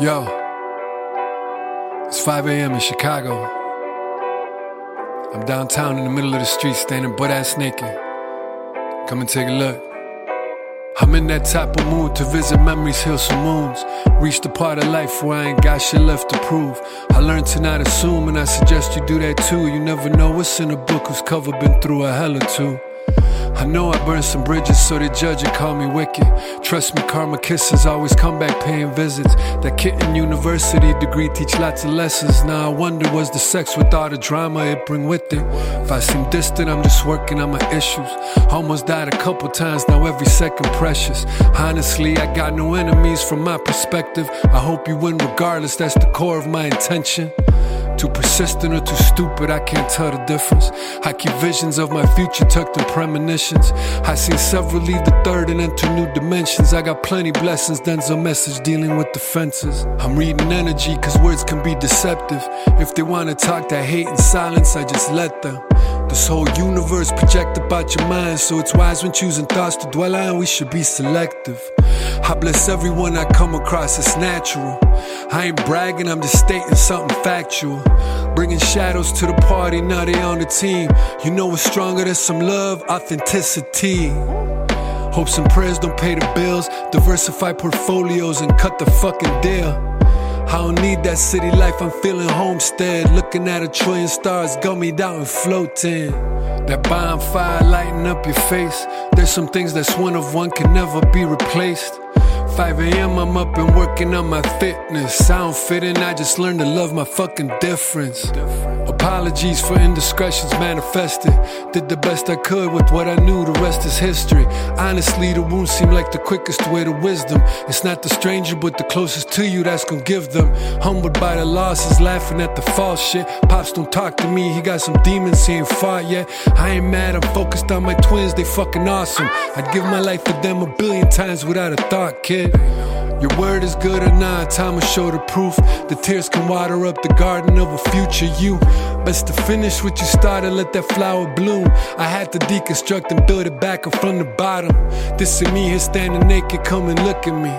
Yo, it's 5 a.m. in Chicago. I'm downtown in the middle of the street, standing butt ass naked. Come and take a look. I'm in that type of mood to visit memories, heal some wounds. Reach the part of life where I ain't got shit left to prove. I learned to not assume, and I suggest you do that too. You never know what's in a book whose cover been through a hell or two. I know I burned some bridges, so the judge would call me wicked. Trust me, karma kisses always come back paying visits. That kitten university degree teach lots of lessons. Now I wonder, was the sex with all the drama it bring with it? If I seem distant, I'm just working on my issues. Almost died a couple times, now every second precious. Honestly, I got no enemies from my perspective. I hope you win regardless, that's the core of my intention. Too persistent or too stupid, I can't tell the difference. I keep visions of my future tucked in premonitions. I seen several leave the third and enter new dimensions. I got plenty blessings, a message dealing with the fences. I'm reading energy, cause words can be deceptive. If they wanna talk that hate in silence, I just let them. This whole universe project about your mind, so it's wise when choosing thoughts to dwell on. We should be selective. I bless everyone I come across, it's natural. I ain't bragging, I'm just stating something factual. Bringing shadows to the party, now they on the team. You know what's stronger than some love? Authenticity. Hopes and prayers don't pay the bills. Diversify portfolios and cut the fucking deal. I don't need that city life, I'm feeling homestead. Looking at a trillion stars gummied out and floating. That bonfire lighting up your face. There's some things that's one of one can never be replaced. 5 a.m. I'm up and working on my fitness. Sound fitting, I just learned to love my fucking difference. Apologies for indiscretions manifested. Did the best I could with what I knew, the rest is history. Honestly, the wounds seem like the quickest way to wisdom. It's not the stranger, but the closest to you that's gonna give them. Humbled by the losses, laughing at the false shit. Pops don't talk to me, he got some demons he ain't fought yet. I ain't mad, I'm focused on my twins, they fucking awesome. I'd give my life for them a billion times without a thought, kid. Your word is good or not, time will show the proof. The tears can water up the garden of a future you. Best to finish what you started, let that flower bloom. I had to deconstruct and build it back up from the bottom. This is me here standing naked, come and look at me.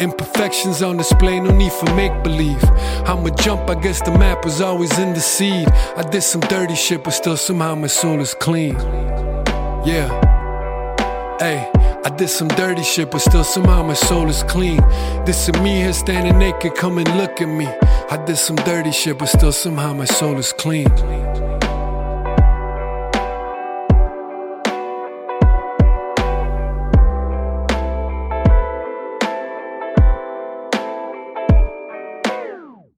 Imperfections on display, no need for make believe. I'ma jump, I guess the map was always in the seed. I did some dirty shit, but still somehow my soul is clean. Yeah. Hey, I did some dirty shit, but still somehow my soul is clean. This is me here standing naked, come and look at me. I did some dirty shit, but still somehow my soul is clean.